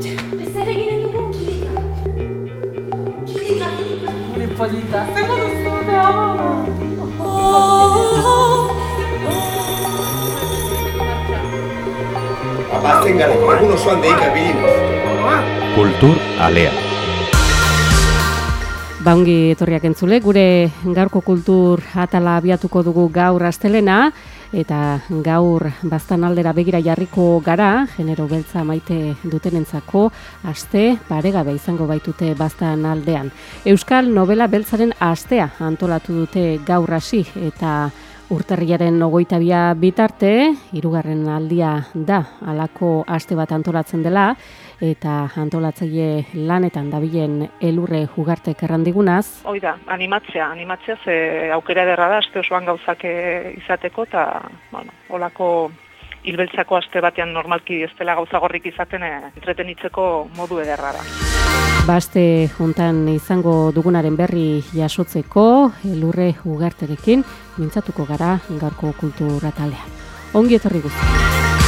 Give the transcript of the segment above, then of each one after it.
Zer eginen dugu kilika. Kilika, kilika. Gure polita, zer duzu da? Abazten gara, egun osoan deika bilinez. Kultur alea. Baungi etorriak entzule, gure gaurko kultur atala abiatuko dugu gaur astelena, eta gaur baztan aldera begira jarriko gara, genero beltza maite dutenentzako, aste paregabe izango baitute baztan aldean. Euskal novela beltzaren astea antolatu dute gaur hasi eta Urtarriaren ogoita bitarte, hirugarren aldia da, alako aste bat antolatzen dela, eta antolatzaile lanetan dabilen elurre jugartek errandigunaz. Hoi da, animatzea, animatzea ze aukera ederra da, aste osoan gauzak eh, izateko, eta, bueno, olako hilbeltzako aste batean normalki ez dela gauza gorrik izaten eh, entretenitzeko modu ederra da. Baste juntan izango dugunaren berri jasotzeko, elurre ugarterekin, mintzatuko gara gaurko kulturatalea. Ongi etorri guzti.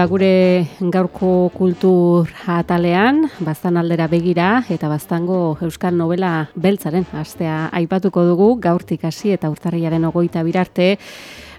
Ba gure gaurko kultur atalean, baztan aldera begira eta baztango euskal novela beltzaren astea aipatuko dugu, gaurtik hasi eta urtarriaren ogoita birarte,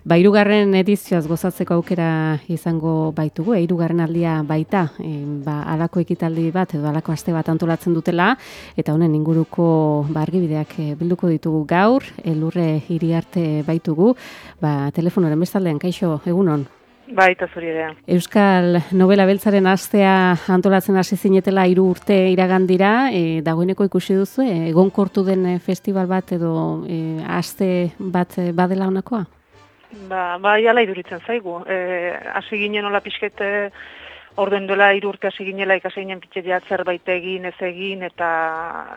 Ba, irugarren edizioaz gozatzeko aukera izango baitugu, e, irugarren aldia baita, e, ba, alako ekitaldi bat edo alako aste bat antolatzen dutela, eta honen inguruko ba, argibideak e, bilduko ditugu gaur, elurre hiri arte baitugu, ba, telefonoren bestaldean, kaixo, egunon? Bai, eta zuri ere. Euskal novela beltzaren astea antolatzen hasi zinetela hiru urte iragandira, e, dagoeneko ikusi duzu, e, egonkortu den e, festival bat edo e, aste bat e, badela honakoa? Ba, bai, ala iduritzen zaigu. E, hasi ginen hola pixket e, orden dela hiru urte hasi ginela ikasi ginen pitxeria zerbait egin, ez egin, eta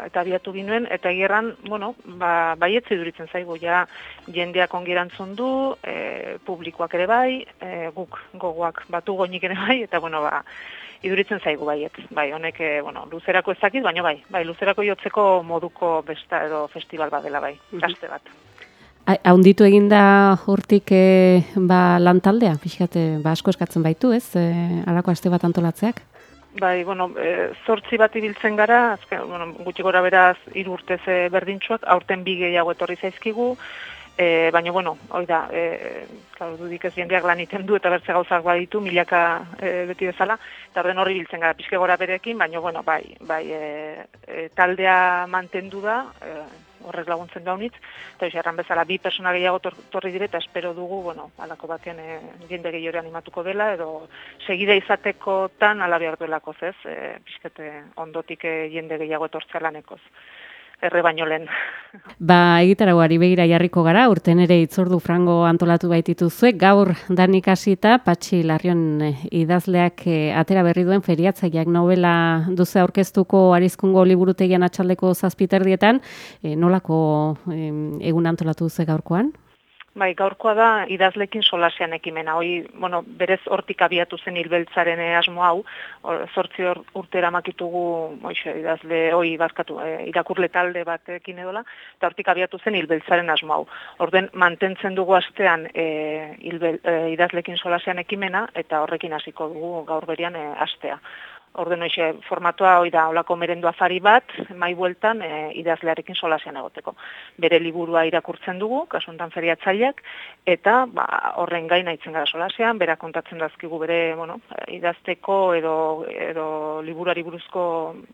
eta abiatu ginuen, eta egerran, bueno, ba, baietze iduritzen zaigu, ja jendeak ongirantzun du, e, publikoak ere bai, e, guk gogoak batu goinik ere bai, eta bueno, ba, iduritzen zaigu baiet. Bai, honek, e, bueno, luzerako ez dakit, baina bai, bai, luzerako jotzeko moduko besta edo festival bat dela bai, kaste bat. Haunditu eginda hortik e, ba, lantaldea, pixkate, ba, asko eskatzen baitu, ez, e, alako aste bat antolatzeak? Bai, bueno, e, zortzi bat ibiltzen gara, azken, bueno, gutxi gora beraz hiru urtez e, berdintxuak, aurten bi gehiago etorri zaizkigu, e, baina, bueno, hoi da, e, claro, dudik ez jendeak lan iten du eta bertze gauzak baditu, milaka e, beti bezala, eta horren horri biltzen gara, pixke gora berekin, baina, bueno, bai, bai, e, e, taldea mantendu da, e, horrez laguntzen daunitz, eta erran bezala, bi persona gehiago tor, torri dire, eta espero dugu, bueno, alako batean e, jende gehiore animatuko dela, edo segide izateko tan ala behar duelako zez, e, pixkete ondotik e, jende gehiago etortzea lanekoz erre baino lehen. Ba, egitaragoari begira jarriko gara, urten ere itzordu frango antolatu baitituzue, gaur danik hasita Patxi Larrion idazleak atera berri duen feriatzaileak novela duze aurkeztuko arizkungo liburutegian atxaldeko zazpiterdietan, e, nolako e, egun antolatu duze gaurkoan? Bai, gaurkoa da idazlekin solasean ekimena. Hoi, bueno, berez hortik abiatu zen hilbeltzaren asmo hau, zortzi or, urte eramakitugu oixe, idazle, hoi bazkatu, e, irakurle talde batekin edola, eta hortik abiatu zen hilbeltzaren asmo hau. Orden, mantentzen dugu astean e, hilbel, e, idazlekin solasean ekimena, eta horrekin hasiko dugu gaur berian e, astea. Orden hoxe formatoa hoi da olako merendu afari bat, mai bueltan e, idazlearekin solasean egoteko. Bere liburua irakurtzen dugu, kasuntan feriatzaileak, eta ba, horren gain aitzen gara solasean, bera kontatzen dazkigu bere bueno, idazteko edo, edo liburuari buruzko,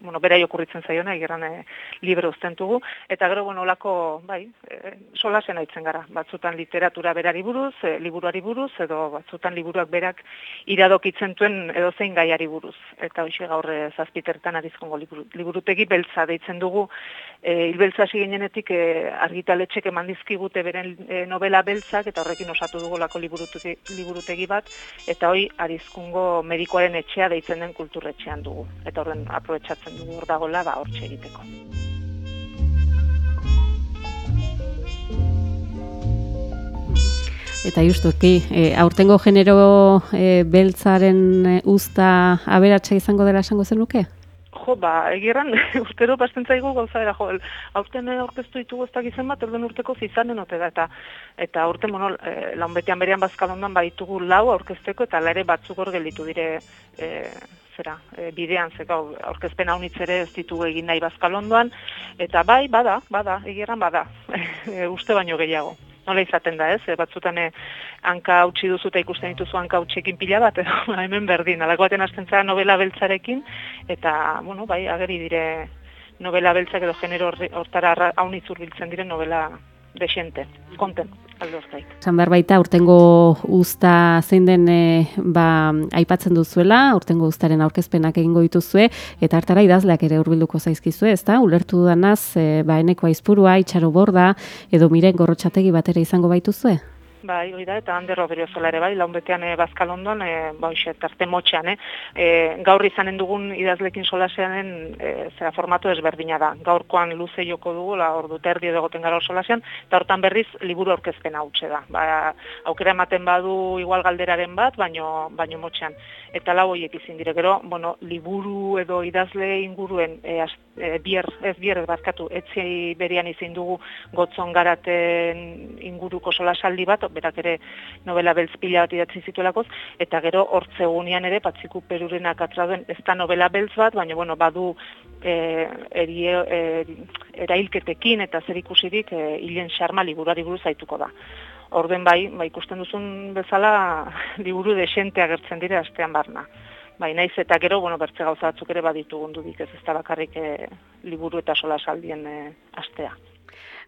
bueno, bera jokurritzen zaiona, egeran e, libre ustentugu, eta gero, bueno, olako, bai, e, solasean aitzen gara, batzutan literatura berari buruz, e, liburuari buruz, edo batzutan liburuak berak iradokitzen duen edo zein gaiari buruz. Eta hoxe gaur e, zazpitertan arizkongo liburu, liburutegi beltza deitzen dugu, e, hilbeltza hasi ginenetik e, argitaletxek eman dizkigute beren e, novela beltzak, eta horrekin osatu dugu lako liburutegi, liburutegi bat, eta hoi arizkungo medikoaren etxea deitzen den kulturretxean dugu. Eta horren aprobetsatzen dugu hor dagoela, ba, hortxe egiteko. Eta justuki, e, aurtengo genero e, beltzaren e, usta aberatsa izango dela esango zenuke? Jo, ba, egirran, urtero basten zaigu gauza era, jo, aurten aurkeztu ditugu ez dakizen bat, orden urteko zizanen ote da, eta, eta urte, bueno, e, laun betean berean bazkalondan baitugu lau aurkezteko, eta lare batzuk hor gelditu dire, e, zera, e, bidean, zeka, aurkezpen haunitz ere ez ditugu egin nahi bazkalondoan, eta bai, bada, bada, egirran bada, e, uste baino gehiago nola izaten da, ez? E, batzutan e, hanka utzi duzu eta ikusten dituzu hanka utxekin pila bat, edo hemen berdin, alako baten hasten zara novela beltzarekin, eta, bueno, bai, ageri dire novela beltzak edo genero hortara haun biltzen dire novela desente, konten, aldo zaik. Zan baita, urtengo usta zein den e, ba, aipatzen duzuela, urtengo ustaren aurkezpenak egingo dituzue, eta hartara idazleak ere hurbilduko zaizkizue, ez da? Ulertu danaz, e, ba, eneko aizpurua, itxaro borda, edo miren gorrotxategi bat ere izango baituzue? Bai, hori da, eta Ander Roberiozola ere bai, laun betean e, Bazkal ondoan, e, ba, tarte motxean, eh? E, gaur izanen dugun idazlekin solaseanen e, zera formatu ezberdina da. Gaurkoan luze joko dugu, la ordu terdi edo goten gara solasean, eta hortan berriz liburu aurkezpen hautxe da. Ba, aukera ematen badu igual galderaren bat, baino, baino motxean. Eta lau horiek izin dire, gero, bueno, liburu edo idazle inguruen e, az, e, bier, ez bier ez barkatu, etzi berian izin dugu gotzon garaten inguruko solasaldi bat, berak ere novela beltz pila bat idatzi zituelakoz, eta gero hortzegunean ere patziku perurenak atraduen ez da novela beltz bat, baina bueno, badu e, eri, e, erailketekin eta zer ikusirik e, hilen xarma liburari buruz zaituko da. Orden bai, bai ikusten duzun bezala liburu desente agertzen dire astean barna. Bai, naiz eta gero, bueno, bertze gauza batzuk ere baditu gundudik ez ez da bakarrik e, liburu eta sola saldien e, astea.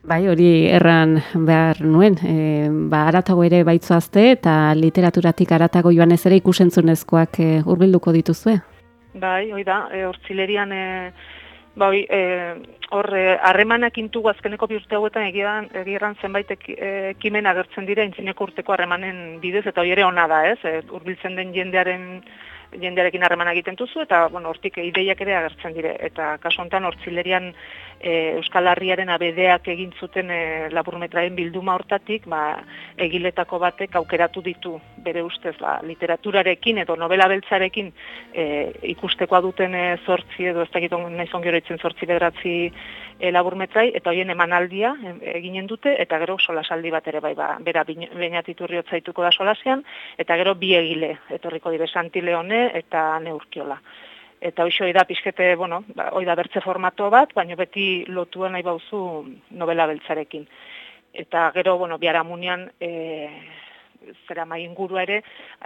Bai, hori erran behar nuen, e, ba, aratago ere baitzoazte eta literaturatik aratago joan ez ere ikusentzunezkoak e, urbilduko dituzue? Bai, hori da, e, hortzilerian, e, ba, hori, e, hor, e, harremanak intugu azkeneko bi urte hauetan egiran, egiran zenbait ekimen agertzen dira intzineko urteko harremanen bidez, eta hori ere ona da, ez, e, urbiltzen den jendearen jendearekin harreman egiten duzu eta bueno, hortik ideiak ere agertzen dire. Eta kasu hontan hortzilerian e, Euskal Herriaren abedeak egin zuten e, laburmetraen bilduma hortatik, ba, egiletako batek aukeratu ditu bere ustez ba, literaturarekin edo novela beltzarekin e, ikustekoa duten e, zortzi edo ez dakit nahi zongero itzen zortzi bedratzi e, laburmetrai eta hoien emanaldia eginen dute eta gero solasaldi bat ere bai ba, bera bainatiturri hotzaituko da solasean eta gero bi egile etorriko dire Santi Leone eta Neurkiola eta hoixo da pixkete, bueno, ba, hoi bertze formato bat, baina beti lotua nahi bauzu novela beltzarekin. Eta gero, bueno, biaramunian, e, zera mai ingurua ere,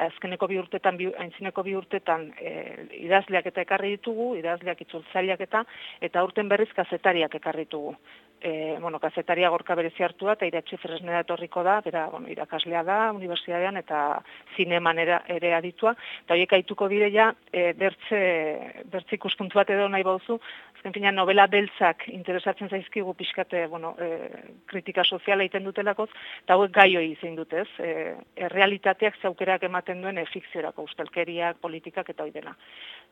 azkeneko bi urtetan, bi, aintzineko bi urtetan e, idazleak eta ekarri ditugu, idazleak itzultzaileak eta, eta urten berriz kazetariak ekarri ditugu e, bueno, kazetaria gorka berezi hartua eta iratxe fresnera etorriko da, bera, bueno, irakaslea da, unibertsitatean eta zineman ere aditua, eta horiek aituko dire ja, e, bertze, bertze ikuspuntu bat edo nahi bauzu, azken fina, novela beltzak interesatzen zaizkigu pixkate, bueno, e, kritika soziala egiten dutelakoz, eta hauek gai hori zein dutez, e, errealitateak zaukerak ematen duen e, fikziorako, ustelkeriak, politikak eta hori dena.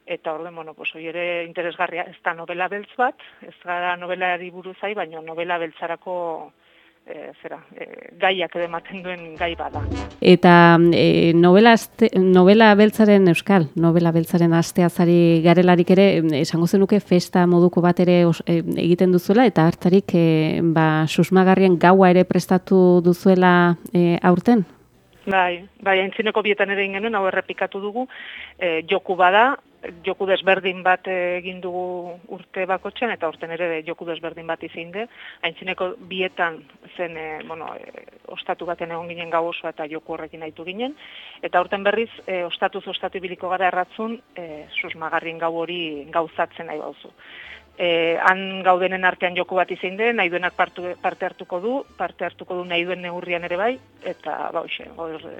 Eta orden, bueno, pues hoi ere interesgarria, ez da novela beltz bat, ez gara novelari buruzai, baina novela beltzarako e, zera, e, gaiak edo ematen duen gai bada. Eta e, novela, aste, novela beltzaren euskal, novela beltzaren asteazari garelarik ere, esango zenuke festa moduko bat ere e, egiten duzuela, eta hartarik e, ba, susmagarrien gaua ere prestatu duzuela e, aurten? Bai, bai, entzineko bietan ere ingenuen, hau errepikatu dugu, e, joku bada, joku desberdin bat egin dugu urte bakotxean, eta urten ere joku desberdin bat izin de. Haintzineko bietan zen, e, bueno, e, ostatu baten egon ginen gau osoa eta joku horrekin nahitu ginen. Eta urten berriz, e, ostatuz ostatu biliko gara erratzun, e, susmagarrien gau hori gauzatzen nahi bauzu e, han gaudenen artean joku bat izin den, nahi duenak parte hartuko du, parte hartuko du nahi duen neurrian ere bai, eta ba, hoxe,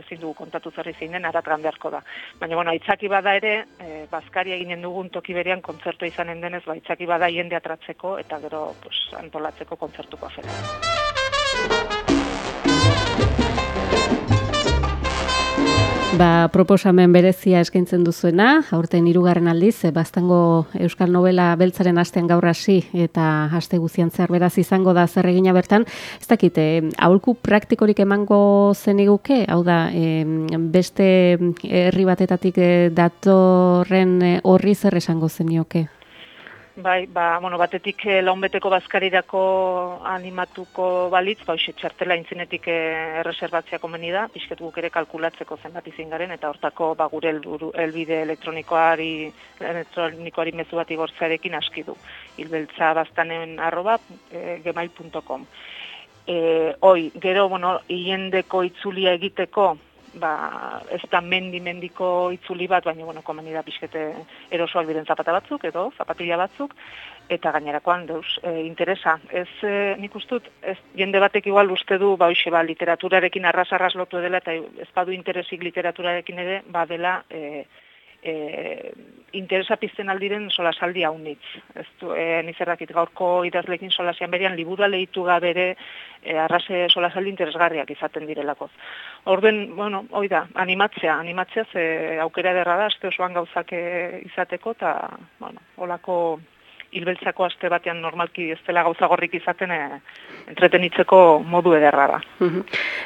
ezin dugu kontatu zer izin den, aratran beharko da. Baina, bueno, aitzaki bada ere, e, Baskari eginen dugun toki berean kontzertu izanen denez, ba, aitzaki bada jende atratzeko, eta gero pues, antolatzeko kontzertuko afera. Ba, proposamen berezia eskaintzen duzuena, aurten hirugarren aldiz, e, baztango Euskal Novela beltzaren astean gaur hasi eta aste guzian zer beraz izango da zer egina bertan. Ez dakit, e, aholku praktikorik emango zeniguke, hau da, e, beste herri batetatik e, datorren horri zer esango zenioke? Bai, ba, bueno, batetik eh, launbeteko bazkarirako animatuko balitz, ba, hoxe, txartela intzinetik eh, erreserbatzea komeni da, pixket guk ere kalkulatzeko zenbat izin garen, eta hortako ba, gure elbide elektronikoari, elektronikoari mezu bat igortzarekin aski du. Ilbeltza bastanen arroba e, gemail.com. E, oi, gero, bueno, hiendeko itzulia egiteko, ba, ez da mendi-mendiko itzuli bat, baina, bueno, komeni da pixkete erosoak diren zapata batzuk, edo zapatilla batzuk, eta gainerakoan deus e, interesa. Ez e, nik ustut, ez jende batek igual uste du, ba, hoxe, ba, literaturarekin arras-arras lotu dela, eta ez badu interesik literaturarekin ere, ba, dela, e, e, interesa pizten aldiren sola saldi haunitz. Ez du, e, nizerrakit gaurko idazlekin sola berian, libura lehitu gabere e, arrase sola saldi interesgarriak izaten direlakoz. Orden, bueno, hoi da, animatzea, animatzea ze aukera derra da, azte osoan gauzak e, izateko, eta, bueno, holako hilbeltzako aste batean normalki ez dela gauza gorrik izaten e, entretenitzeko modu ederra da.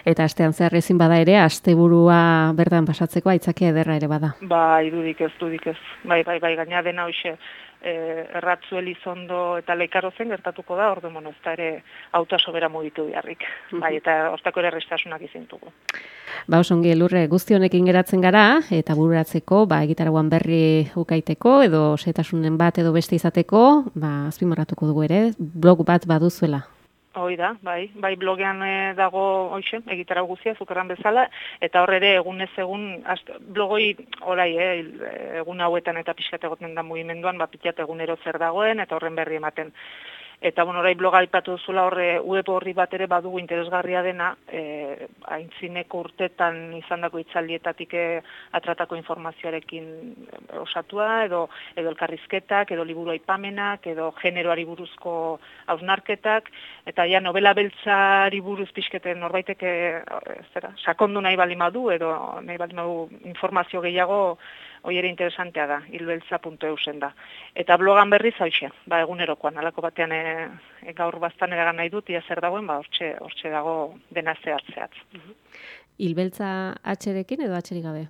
Eta astean zer ezin bada ere, asteburua berdan pasatzeko aitzakia ederra ere bada. Ba, irudik ez, dudik ez. Bai, bai, bai, gaina dena hoxe, e, erratzu elizondo eta leikaro zen gertatuko da, ordu mono, ez da ere auta sobera mugitu biharrik. Bai, eta hortako ere restasunak izintugu. Ba, osongi elurre guzti honekin geratzen gara, eta bururatzeko, ba, egitaragoan berri ukaiteko, edo setasunen bat edo beste izateko, ba, azpimarratuko dugu ere, blog bat baduzuela. Hoi da, bai, bai blogean e, dago hoxe, egitara guzia, zukerran bezala, eta horre ere egun ez egun, blogoi orai, eh, egun hauetan eta pixkat egoten da mugimenduan, ba, pitiat egunero zer dagoen, eta horren berri ematen Eta bueno, orai bloga aipatu duzula horre web horri bat ere badugu interesgarria dena, eh aintzineko urtetan izandako itzaldietatik eh, atratako informazioarekin osatua edo edo elkarrizketak edo liburu aipamenak edo generoari buruzko hausnarketak. Eta ja novela beltzari buruz pizketen norbaitek eh, zera sakondu nahi bali madu edo nahi bali madu informazio gehiago hoi ere interesantea da, hilbeltza.eu da. Eta blogan berriz hauxe, ba, egunerokoan, alako batean e, e, gaur bastan eragan nahi dut, ia zer dagoen, ba, hortxe, hortxe dago dena zehatzeat. Hilbeltza atxerekin edo atxerik gabe?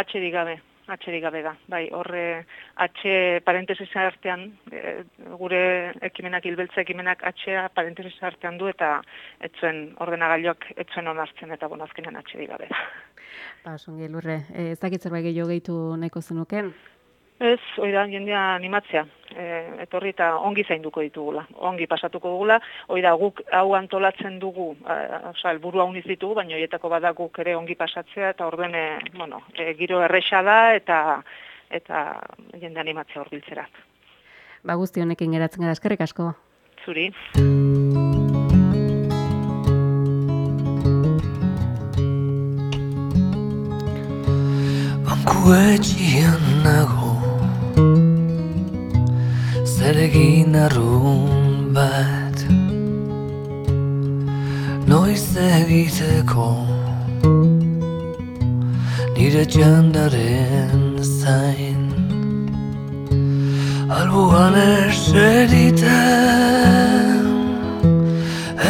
Atxerik gabe, atxerik gabe da. Bai, horre atxe parentesis artean, e, gure ekimenak, hilbeltza ekimenak atxea parentesis artean du, eta etzuen ordenagailoak etzuen onartzen, eta bonazkenean atxerik gabe da. Ba, songi, lurre, e, ez dakit zerbait gehiago gehitu nahiko zenuken? Ez, hori da, jendea animatzea, e, etorri eta ongi zainduko ditugula, ongi pasatuko dugula, hori da, guk hau antolatzen dugu, oza, elburu hau ditugu, baina horietako bada guk ere ongi pasatzea, eta orden, e, bueno, e, giro erresa da, eta eta jende animatzea hor biltzerat. Ba, guzti honekin geratzen gara, eskerrik asko. Zuri. Banku nago zer egin arrun bat. Noiz egiteko? Nire txandaren zain. Albuan eseriten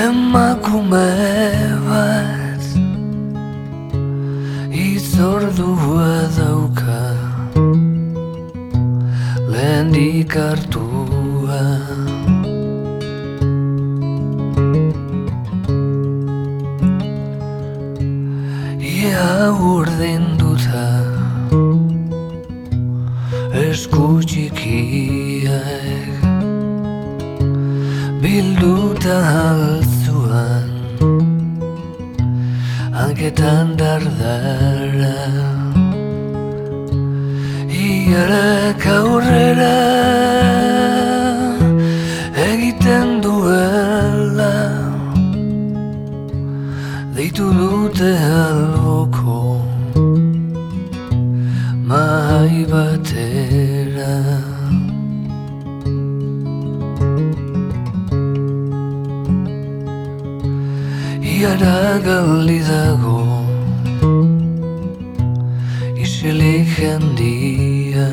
emakume bat. Itzordua dauka lehendik hartua Ia urdin duta esku txikiak bilduta altzuan hanketan dardara Iarak aurrera Galdi dago Iselik jendia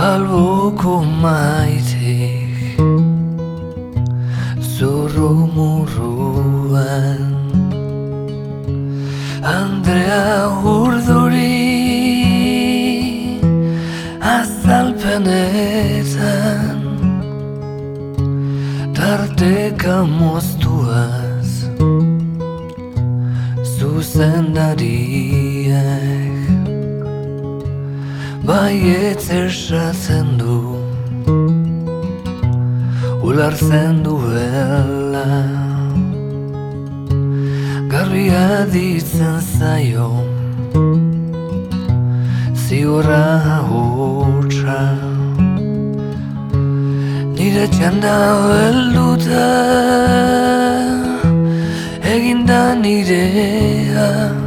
Alboko maitek Zorro murruan Andrea urduri Azalpenetan Tarteka moztuaz Baietz ersatzen du Ulartzen duela. Garbia ditzen zaio Ziurra hotxa Nire txanda helduta Eginda nirea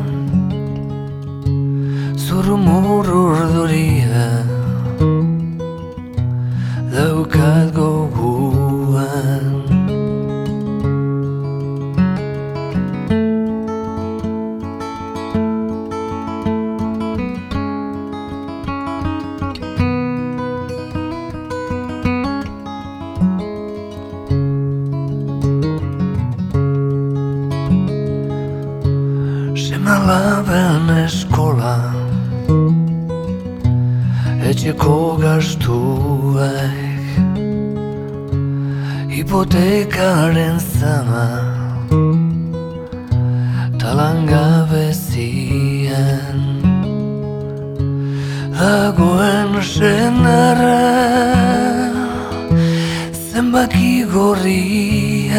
Zenbaki gorriak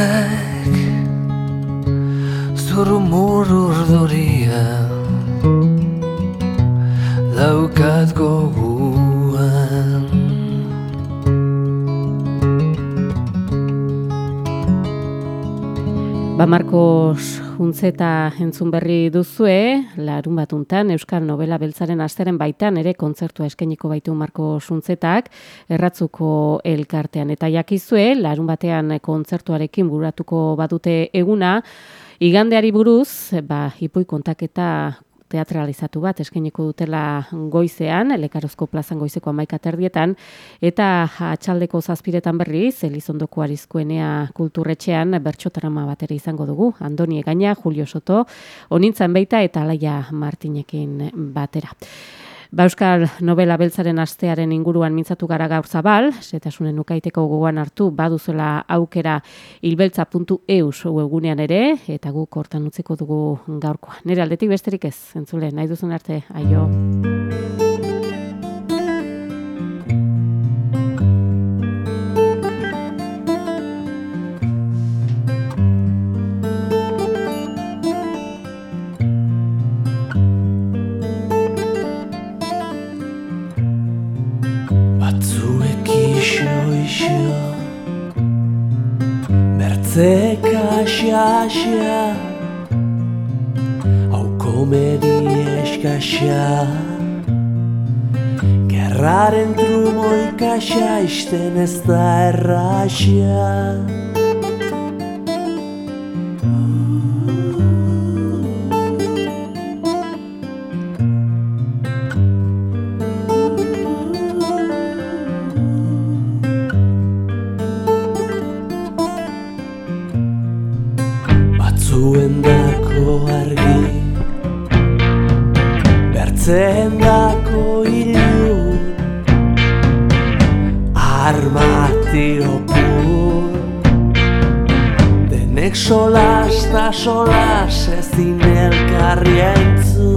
Zurrumur urduria Daukat goguan. Ba Marcos Juntzeta entzun berri duzue, larun batuntan Euskal Novela Beltzaren asteren baitan ere kontzertua eskainiko baitu Marcos Juntzetak erratzuko elkartean. Eta jakizue, larun batean kontzertuarekin buratuko badute eguna, igandeari buruz, ba, hipoi kontaketa teatralizatu bat eskainiko dutela goizean, Elekarozko plazan goizeko amaika terdietan, eta atxaldeko zazpiretan berriz, Elizondoko arizkoenea kulturretxean bertxotarama batera izango dugu, Andoni Egaina, Julio Soto, onintzan beita eta Alaia Martinekin batera. Ba Euskal Novela Beltzaren astearen inguruan mintzatu gara gaur zabal, setasunen nukaiteko gogoan hartu baduzela aukera ilbeltza.eus webgunean ere, eta guk hortan utziko dugu gaurkoa. Nire aldetik besterik ez, entzule, nahi duzun arte, aio. Țeca și așa. Au comediești ca așa. Chiar are într-un ca așa Iște ne stai rașia Denek solas ta solas ezin elkarri entzun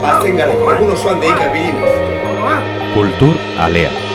Abasten gara, egun osoan deika bilin. Kultur Alea.